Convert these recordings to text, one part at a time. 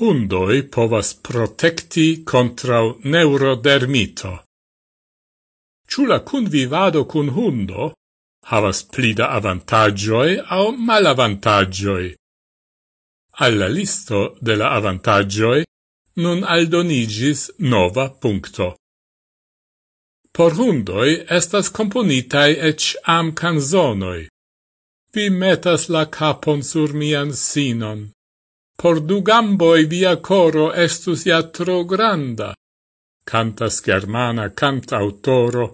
Hundoi povas protecti contra neurodermito. Ciula cun vivado cun hundo havas plida avantagioi au malavantagioi. Alla listo de la avantagioi nun aldonigis nova puncto. Por hundoi estas componitai ec am canzonoi. Vi metas la capon sur mian sinon Por du gamboi via coro estus ja tro granda, cantas germana cantautoro,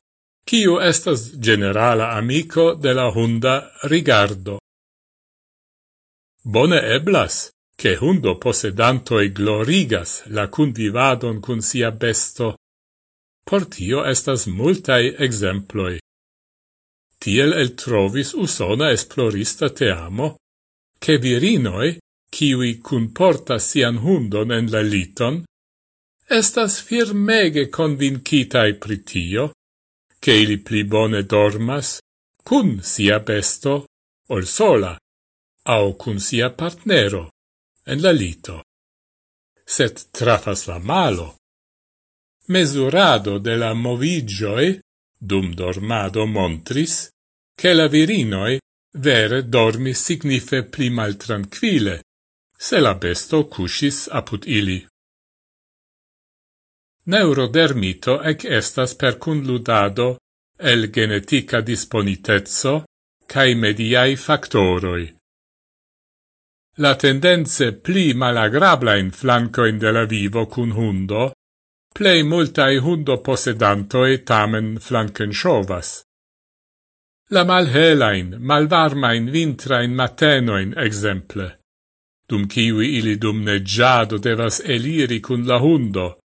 kiu estas generala amico de la hunda rigardo. Bone eblas, che hundo posedantoi glorigas la convivadon cun sia besto. Por tio estas multai exemploi. Tiel el trovis usona esplorista te amo, che virinoi, kiwi cun porta sian hundon en la liton, estas firmege convincitai pritio, che ili pli bone dormas cun sia besto ol sola, au cun sia partnero en la lito. Set trafas la malo. Mesurado de la movigioi dum dormado montris, che la virinoi vere dormi signife pli maltranquile, se la besto cushis apud ili. Neurodermito ec estas per cunludado el genetica disponitezzo cae mediai factoroi. La tendenze pli malagrabla in flancoin de la vivo cun hundo, plei multai hundo posedantoi tamen flanken sciovas. La malhelain, malvarmain vintrain matenoin exemple, dum kiwi ili dum neggiado devas eliri cun la hundo,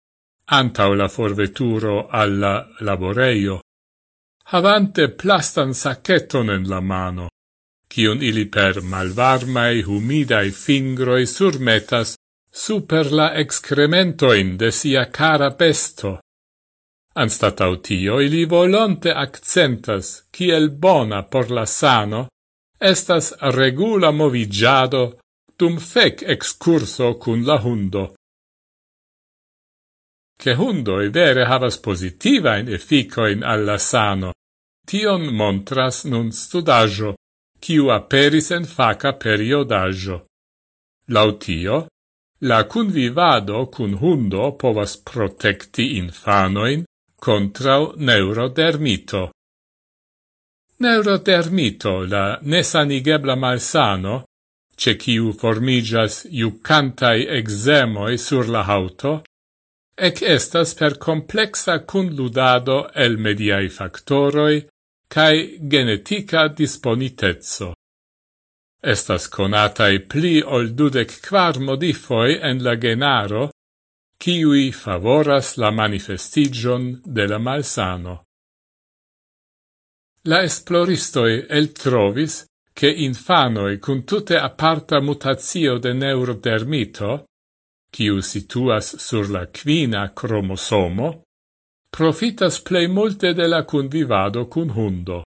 antau la forveturo alla laboreio, havante plastan sacchetton en la mano, cion ili per malvarmai humidai fingroi surmetas super la excrementoin de sia cara pesto. Anstatau tio ili volonte accentas, ciel bona por la sano, estas regula movigiado dum fec excurso cun la hundo. Che hundoi vere havas positivain efficoin alla sano, tion montras nun studaggio, kiu aperis en faca periodaggio. Lautio, la convivado cun hundo povas protecti infanoin contrau neurodermito. Neurodermito, la nesanigebla malsano, ce ciu formigas iucantai exemoi sur la auto, ec estas per complexa cunludado el mediai factoroi cae genetica disponitezzo. Estas conatai pli ol dudec quar modifoi en la genaro, ciui favoras la manifestigion de la malsano. La esploristoi el trovis che infanoi cun tutte aparta mutatio de neurodermito, quiu situas sur la quina cromosomo, profitas plei multe de la convivado cun hundo.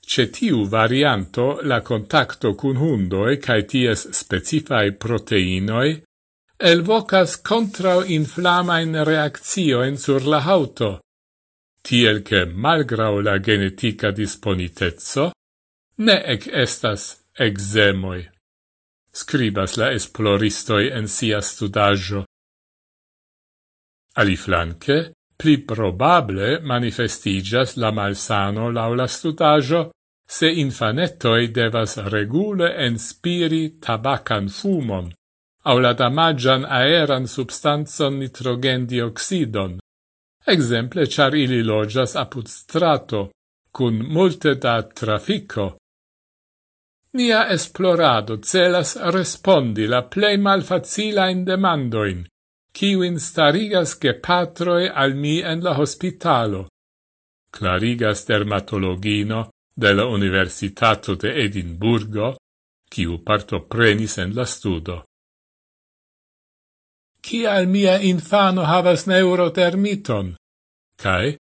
Cetiu varianto la contacto cun hundoe cae ties specifai proteinoi elvocas contrainflamain reaccioen sur la auto, tiel che malgrau la genetica disponitezzo, ne ec estas exemoi. Scribas la esploristoi en sia studaggio. Aliflanque, pli probable manifestigas la malsano laula studaggio se infanettoi devas regule enspiri tabacan fumon au la damagian aeran substanzon nitrogendioxidon, exemple char ili logias apud strato, cun multe da trafico, Nia esplorado celas respondi la plei malfacilain demandoin, kiwin starigas ge patroi al mi en la hospitalo. Clarigas dermatologino de la Universitato de Edimburgo, kiu partoprenis en la studo. Kial mia infano havas neurotermiton? Kai,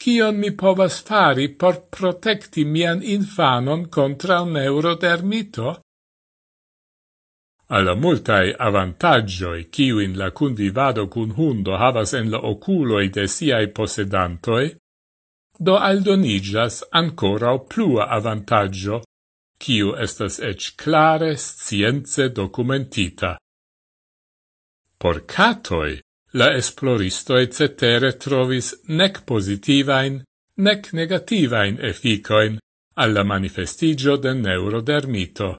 Cion mi povas fari por protecti mian infanon contra neurodermito? Alla multae avantagioi ciuin la cundivado cun hundo havas en la oculoi de siai posedantoi, do aldonigas ancora o plua avantaggio, ciu estas ec clare science documentita. Por catoi la esploristoi cetere trovis nec positivain, nec negativain efficoin alla manifestigio del neurodermito.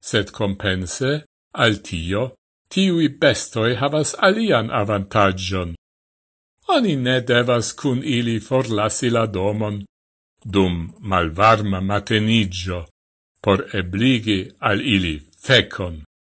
Sed compense, al tio, tiui bestoi havas alian avantagion. Oni ne devas cun ili forlasi la domon, dum malvarma matenigio, por ebligi al ili fecon.